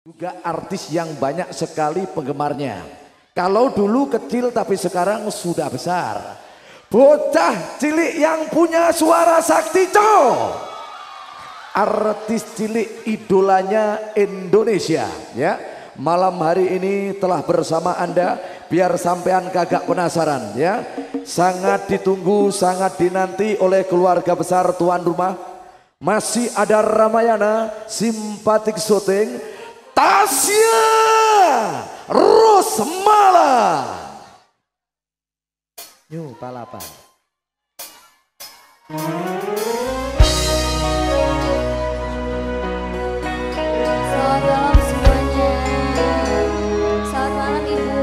juga artis yang banyak sekali penggemarnya. Kalau dulu kecil tapi sekarang sudah besar. Bocah cilik yang punya suara sakti co. Artis cilik idolanya Indonesia ya. Malam hari ini telah bersama Anda biar sampean kagak penasaran ya. Sangat ditunggu, sangat dinanti oleh keluarga besar tuan rumah. Masih ada Ramayana, simpatik syuting Tasya Rosmala. New Palapa. Selamat malam semuanya. Selamat malam Ibu.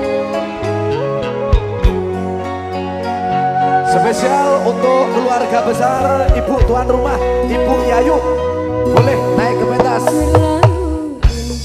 Spesial untuk keluarga besar Ibu tuan rumah, Ibu Yayu. Boleh naik ke pentas.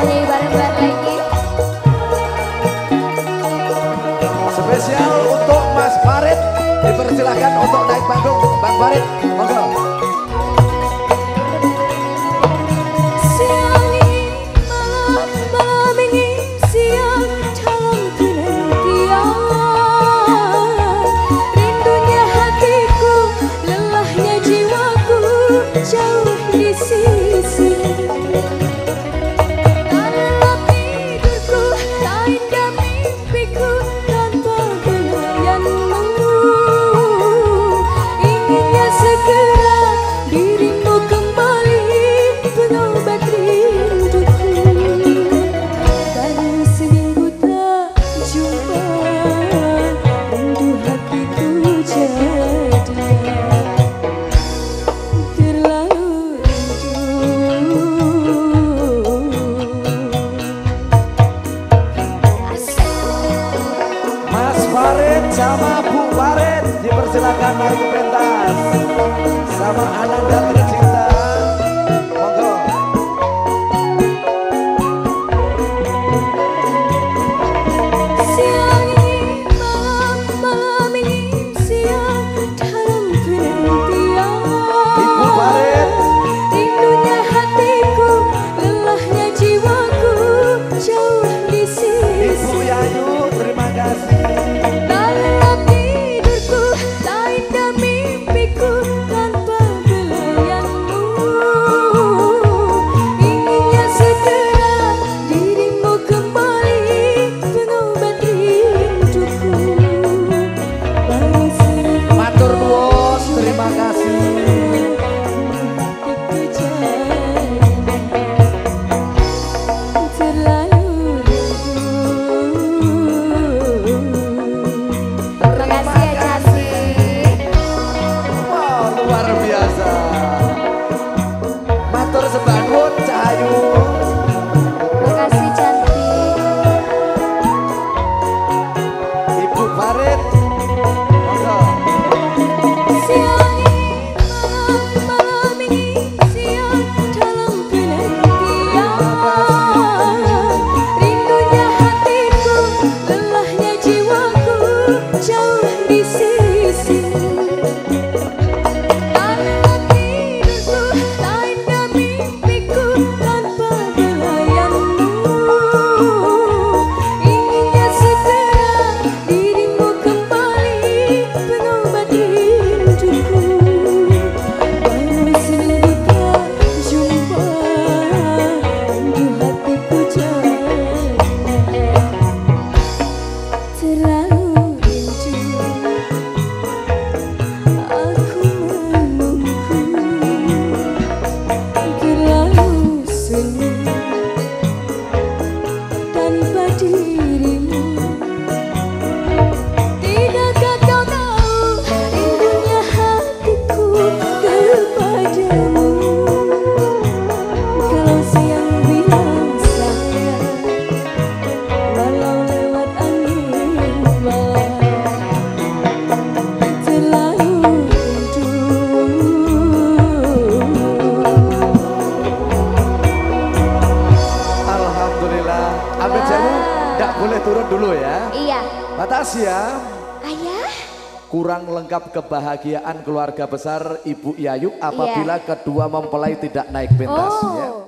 Nyanyi bareng-bareng lagi Spesial untuk Mas Farid. Dipersilahkan untuk naik panggung. Bang Farid, monggo. silakan mari ke pentas sama dan. Sampai jamu tidak boleh turun dulu ya. Iya. Batas ya. Ayah. Kurang lengkap kebahagiaan keluarga besar Ibu Yayu iya. apabila iya. kedua mempelai tidak naik pentas. Oh. Ya.